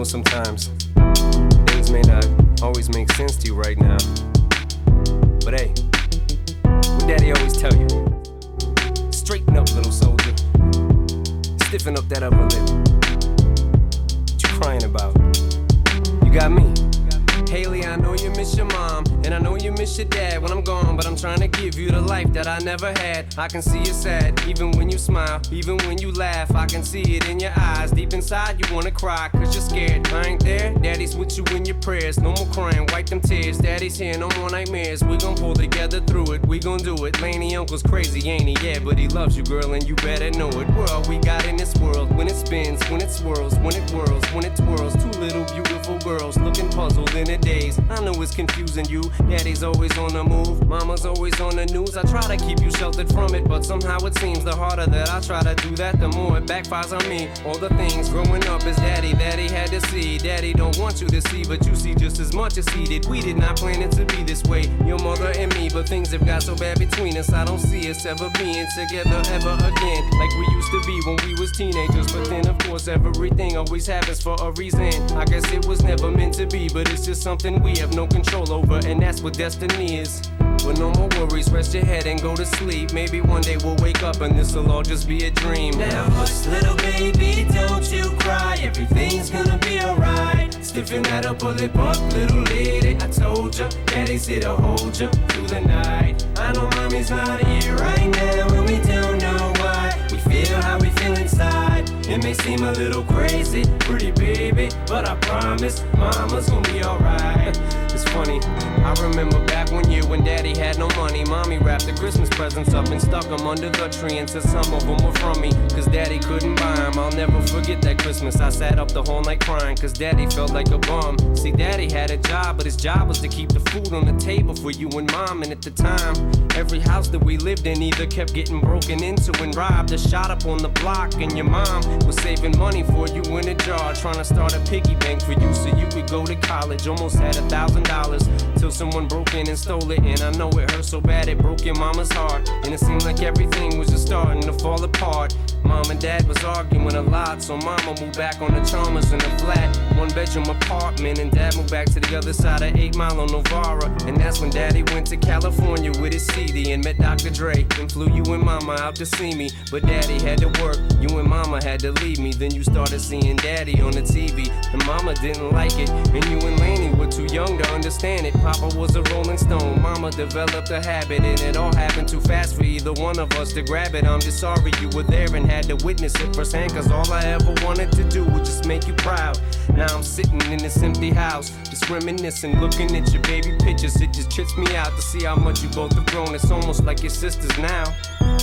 know sometimes things may not always make sense to you right now. Trying to give you the life that I never had. I can see you sad, even when you smile, even when you laugh. I can see it in your eyes. Deep inside, you wanna cry, cause you're scared. I ain't there, daddy's with you in your prayers. No more crying, wipe them tears. Daddy's here, no more nightmares. We gon' pull together through it, we gon' do it. Laney Uncle's crazy, ain't he? Yeah, but he loves you, girl, and you better know it. We're all we got in this world. When it spins, when it swirls, when it whirls, when it twirls. Two little beautiful girls looking puzzled in a daze. I know it's confusing you. Daddy's always on the move, mama's always on the news. I try to keep you sheltered from it, but somehow it seems the harder that I try to do that, the more it backfires on me. All the things growing up is daddy, daddy had to see. Daddy don't want you to see, but you see just as much as he did. We did not plan it to be this way, your mother and me, but things have got so bad between us. I don't see us ever being together ever again, like we used to be when we was teenagers. But then, of course, everything always happens for a reason. I guess it was never meant to be, but it's just something we have no control over, and that's what destiny is. But no more worries, rest your head and go to sleep. Maybe one day we'll wake up and this'll all just be a dream. Now hush, little baby, don't you cry. Everything's gonna be alright. Stiffen that up, pull it up, little lady. I told ya, daddy's here to hold ya through the night. I know mommy's not here right now, and we don't know why. We feel how we feel inside. It may seem a little crazy, pretty baby, but I promise mama's gonna be alright. Funny, I remember back one year when daddy had no money. Mommy wrapped the Christmas presents up and stuck them under the tree said some of them were from me. Cause daddy couldn't buy them. I'll never forget that Christmas. I sat up the whole night crying cause daddy felt like a bum. See, daddy had a job, but his job was to keep the food on the table for you and mom. And at the time, every house that we lived in either kept getting broken into and robbed or shot up on the block. And your mom was saving money for you in a jar, trying to start a piggy bank for you so you could go to college. Almost had a thousand dollars dollars till someone broke in and stole it. And I know it hurt so bad it broke your mama's heart. And it seemed like everything was just starting to fall apart. Mom and dad was arguing a lot, so mama moved back on the Chalmers in a flat, one bedroom apartment. And dad moved back to the other side of 8 Mile on Novara. And that's when daddy went to California with his CD and met Dr. Dre. And flew you and mama out to see me. But daddy had to work, you and mama had to leave me. Then you started seeing daddy on the TV. And mama didn't like it, and you and Laney were too young to understand it. Papa was a rolling stone, mama developed a habit, and it all happened too fast for either one of us to grab it. I'm just sorry you were there and had to witness it firsthand, cause all I ever wanted to do was just make you proud. Now I'm sitting in this empty house, just reminiscing, looking at your baby pictures. It just trips me out to see how much you both have grown. It's almost like your sisters now.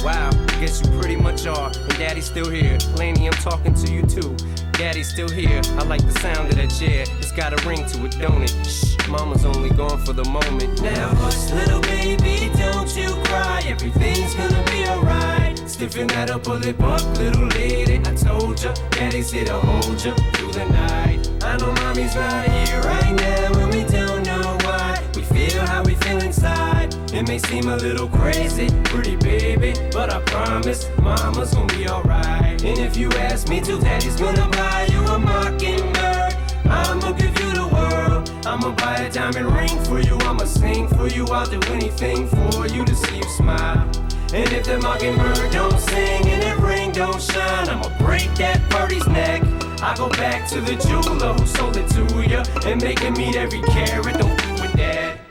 Wow, I guess you pretty much are, and daddy's still here. Laney, I'm talking to you too. Daddy's still here. I like the sound of that chair. It's got a ring to it, don't it? Shh, mama's only gone for the moment. Now hush, little baby, don't you cry. Everything's gonna be alright. Stiffen that up, pull it up, little lady. I told ya, daddy's here to hold ya through the night. I know mommy's not here right now, and we don't know why. We feel how we feel inside. It may seem a little crazy, pretty baby, but I promise mama's gonna be alright. And if you ask me to, daddy's gonna buy you a mockingbird. You the world. I'ma buy a diamond ring for you. I'ma sing for you. I'll do anything for you to see you smile. And if the mockingbird don't sing and that ring don't shine, I'ma break that birdie's neck. I go back to the jeweler who sold it to ya and make him meet every carat. Don't do it, dad.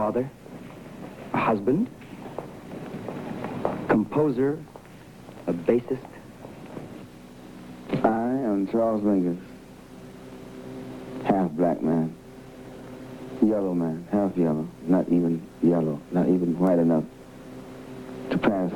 father, a husband, composer, a bassist. I am Charles Mingus, half black man, yellow man, half yellow, not even yellow, not even white enough to pass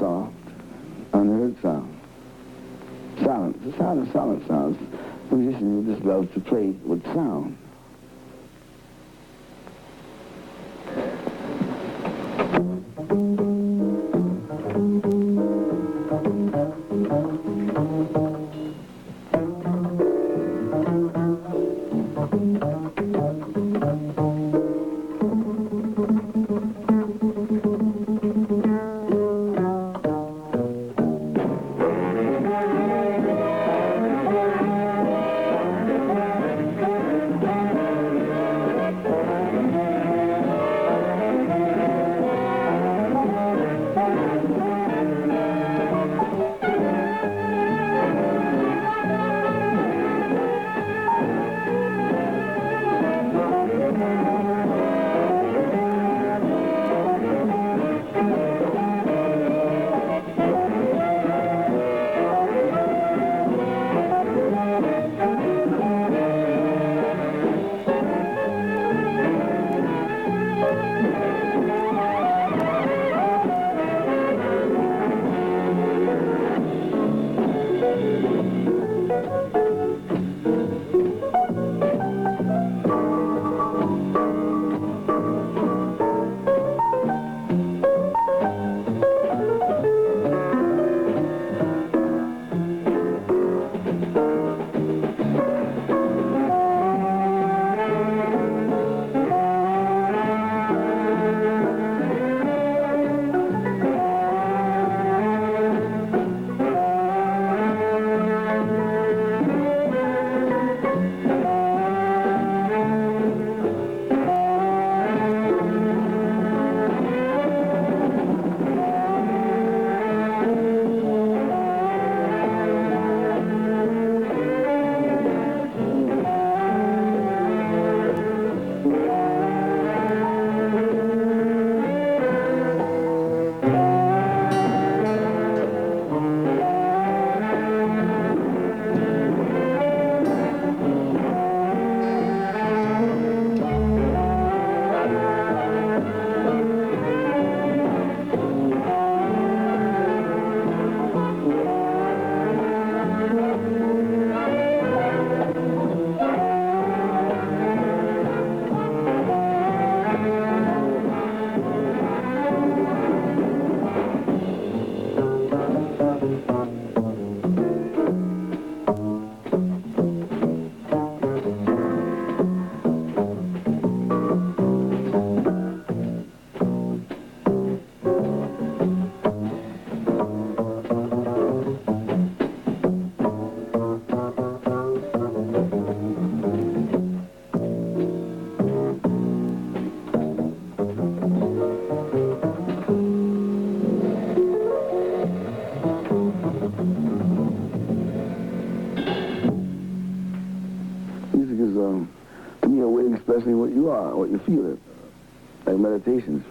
soft, unheard sound. Silence, the sound of silent sounds. The musician just loves to play with sound. You are, what you feel. Like meditations,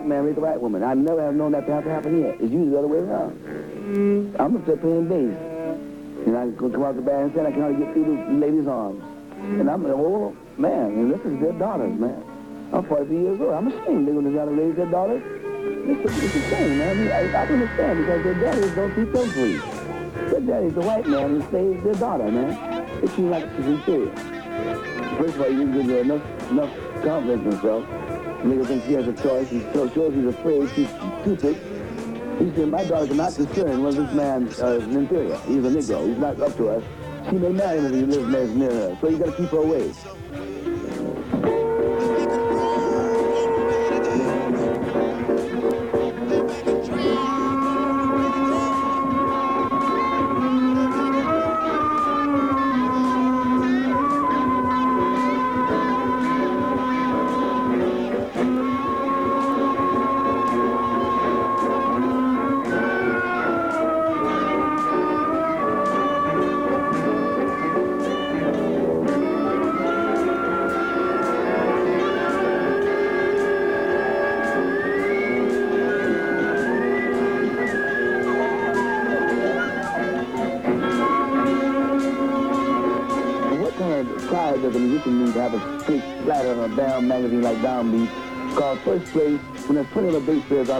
for instance. woman. I never have known that to have to happen yet. It's usually the other way around. Mm-hmm. I'm up there playing bass. And I come out the band and I can hardly get through the ladies' arms. And I'm an old man, and this is their daughters, man. I'm 43 years old. I'm ashamed they're going to try to raise their daughters. It's a, it's a shame, man. I, mean, I, I can understand because their daddies don't teach them free. Their daddy's a white man and saves their daughter, man. It seems like it's sincere. First of all, you didn't give her enough, enough confidence in himself. Nigga thinks he has a choice. He so shows he's afraid. She's stupid. He said, my daughter cannot discern whether this man uh, is an inferior. He's a Negro. He's not up to us. She may marry him if he lives near her. So you got to keep her away.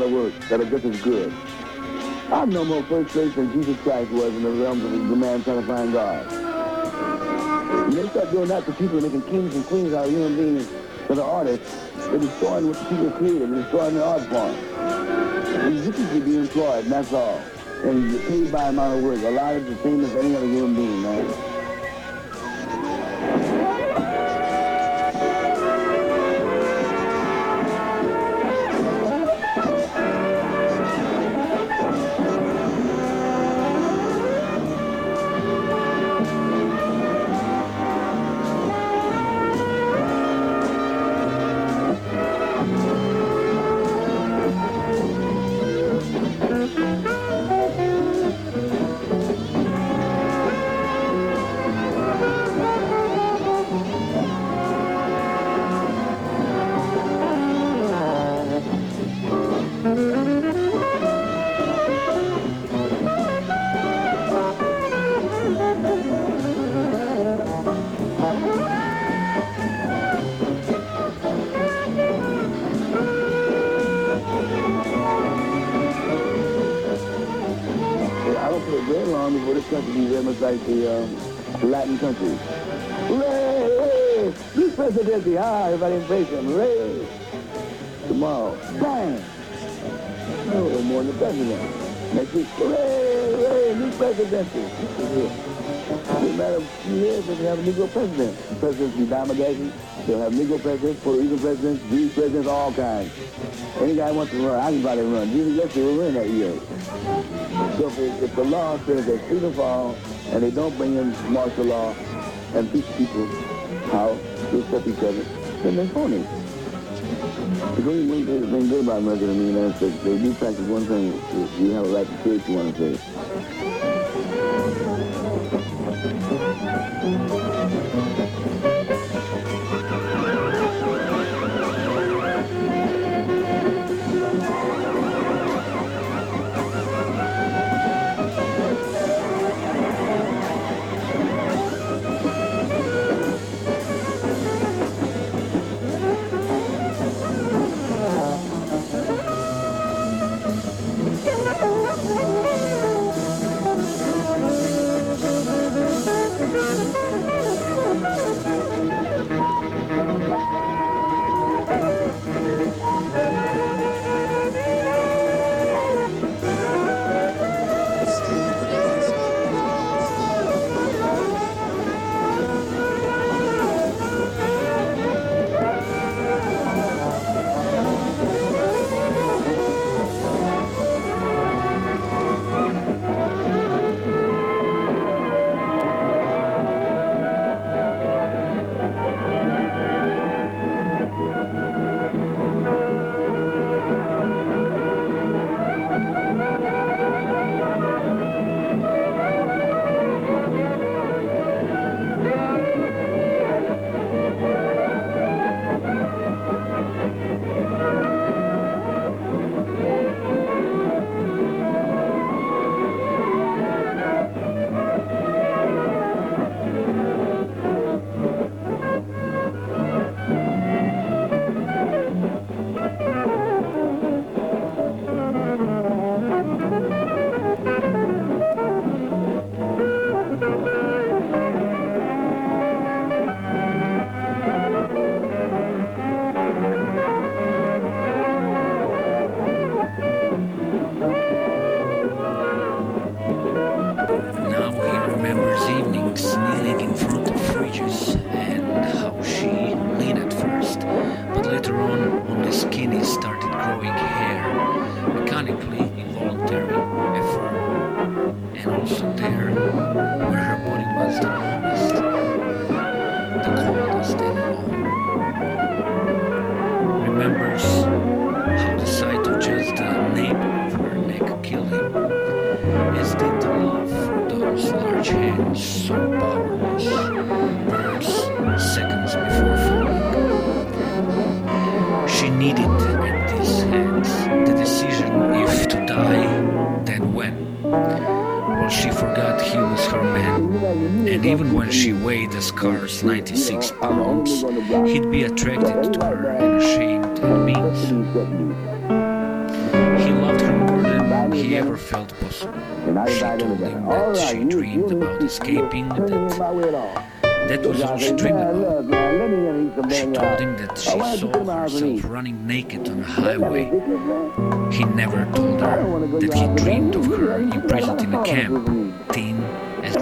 Of work are just as good. I'm no more first place than Jesus Christ was in the realms of the man trying to find God. When they start doing that to people making kings and queens out of human beings that are artists, they're destroying what the people created. They're destroying the art form. Musicians should be employed, and that's all. And you're paid by amount of work. A lot of the same as any other human being, man. Him. Hooray! Tomorrow, bang! No, more than the president. Next week, hooray! Hooray! New Presidente! No matter a few years, they have a Negro president. The presidents be Diamond They'll have Negro presidents, Puerto Rican presidents, Jewish presidents, all kinds. Any guy wants to run, them run. Jesus yesterday will win that year. So if, if the law says that freedom for all, and they don't bring in martial law and teach people how to accept each other, then they're phony. The only thing good about America to me is they do practice one thing. You have a right to say what you want to say. Where her body was the longest, the coldest and alone. Remembers how the sight of just the nape of her neck killed him, as did the love for those large hands so even when she weighed the scar's 96 pounds, he'd be attracted to her and ashamed and mean. He loved her more than he ever felt possible. She told him that she dreamed about escaping, that that was all she dreamed about. She told him that she saw herself running naked on a highway. He never told her that he dreamed of her imprisoned in a camp,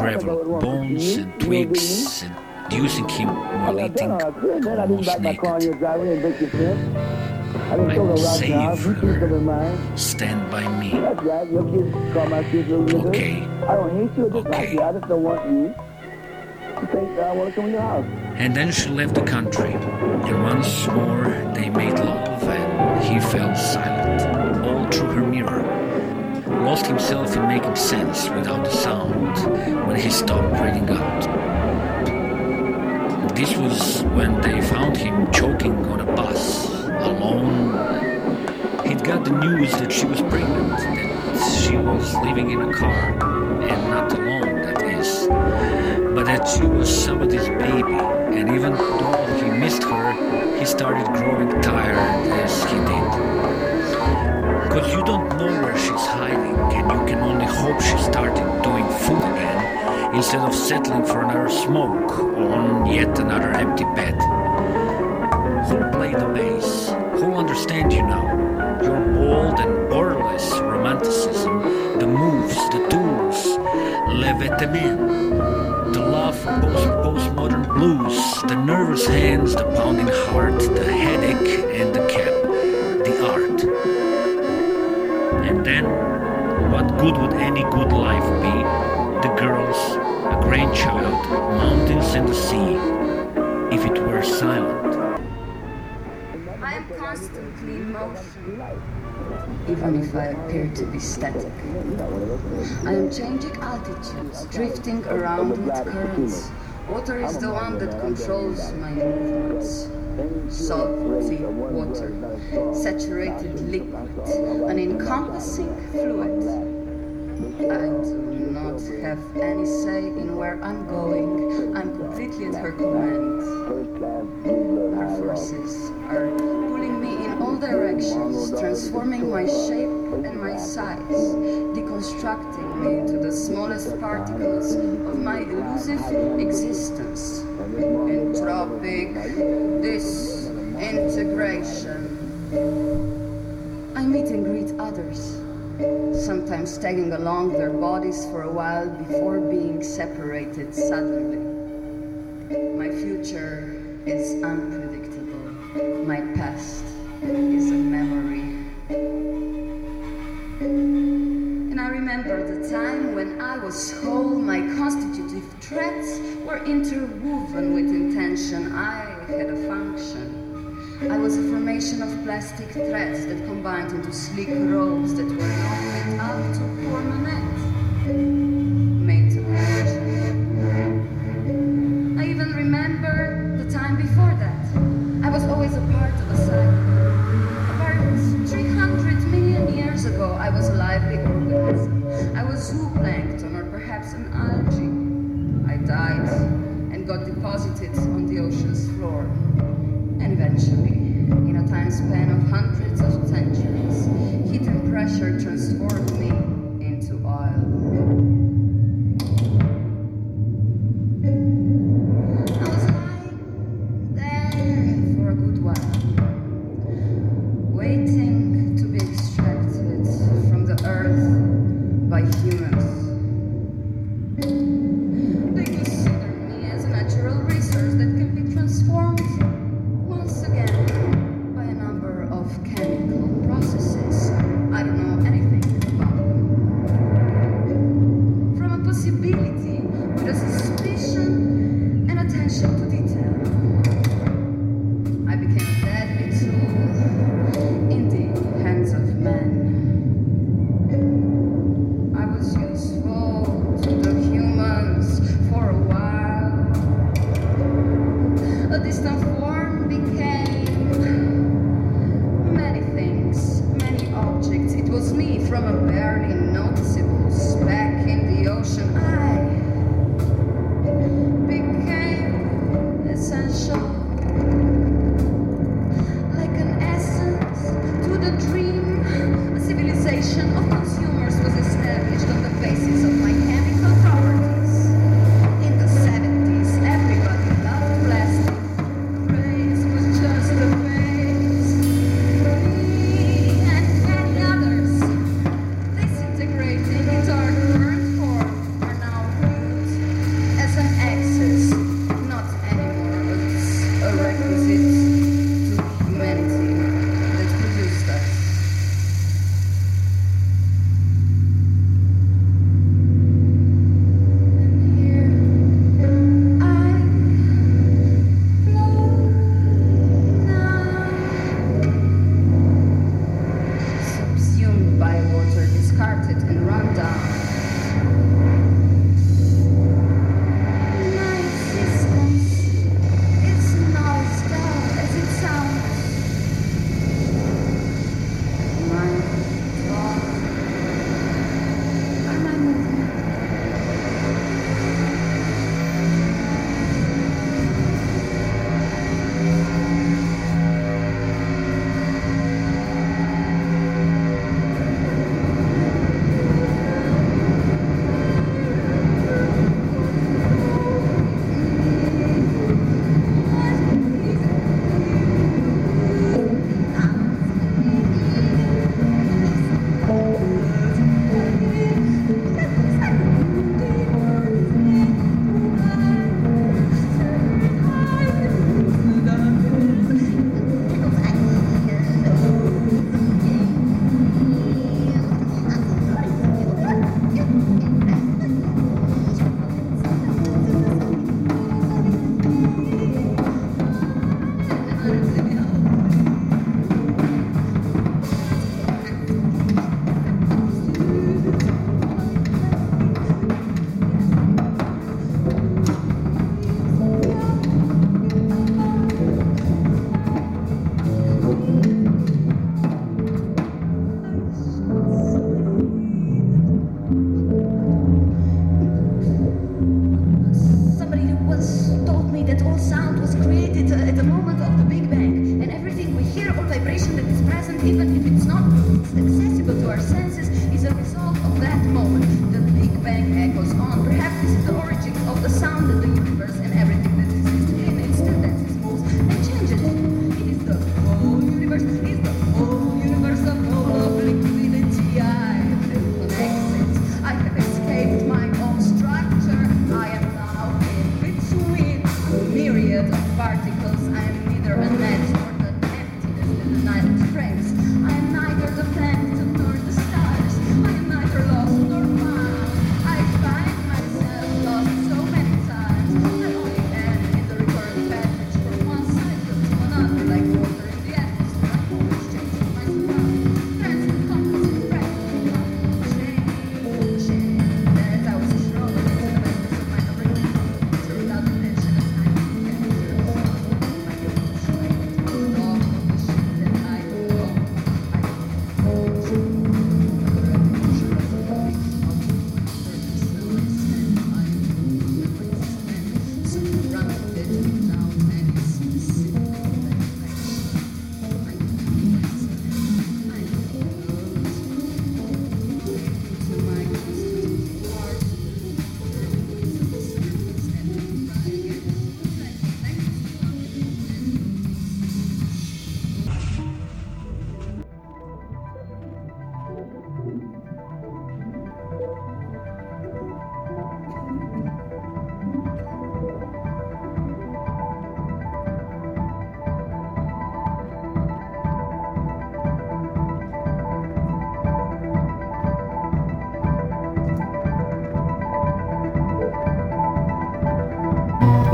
gravel, bones and twigs, and using him while eating almost naked. I will save her. Stand by me. Okay. Okay. And then she left the country, and once more they made love, and he fell silent, all through her mirror. Lost himself in making sense without a sound when he stopped breathing out. This was when they found him choking on a bus, alone. He'd got the news that she was pregnant, that she was living in a car, and not alone, that is, but that she was somebody's baby. And even though he missed her, he started growing tired as he did. Because you don't know where she's hiding, and you can only hope she started doing food again instead of settling for another smoke on yet another empty bed. Who'll play the bass? Who'll understand you now? Your bold and borderless romanticism, the moves, the tools, levetement, the love for post postmodern blues, the nervous hands, the pounding heart, the headache, and the cap, the art. Then, what good would any good life be? The girls, a grandchild, mountains, and the sea, if it were silent. I am constantly in motion, even if I appear to be static. I am changing altitudes, drifting around with currents. Water is the one that controls my movements. Salty water, saturated liquid, an encompassing fluid. I do not have any say in where I'm going. I'm completely at her command. Her forces are pulling me in all directions, transforming my shape and my size, deconstructing me into the smallest particles of my elusive existence. Entropic disintegration. I meet and greet others sometimes tagging along their bodies for a while before being separated suddenly. My future is unpredictable. My past is a memory. Remember the time when I was whole, my constitutive threads were interwoven with intention. I had a function. I was a formation of plastic threads that combined into sleek robes that were not made out to form a net.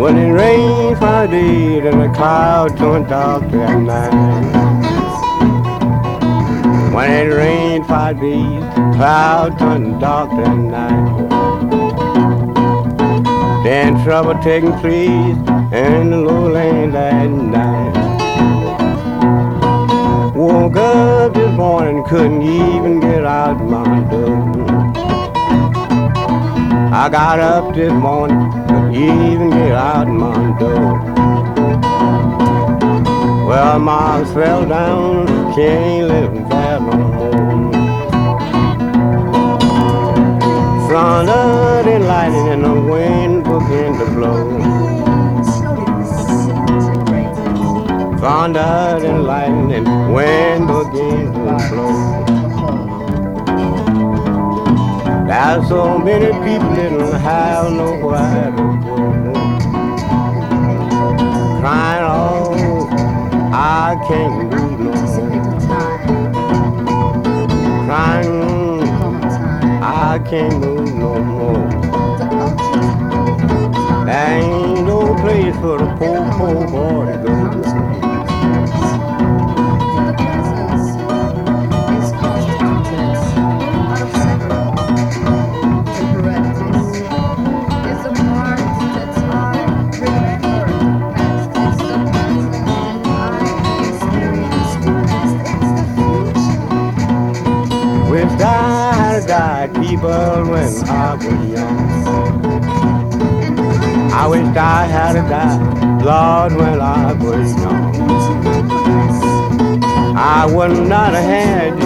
When it rained five days and the clouds turned dark at night. When it rained five days, clouds turned dark at night. Then trouble taking place in the lowland at night. Woke up this morning, couldn't even get out my door. I got up this morning, even get out my door. Well, my fell down, she ain't living there no more. Thunder and lightning and the wind began to blow. Thunder and lightning, and wind began to blow. There's so many people that don't have nowhere to can't do no more. Crying, I can't move no more. There ain't no place for the poor, poor boy to go. When I was young. I wish I had a died, Lord, when I was young. I would not have had the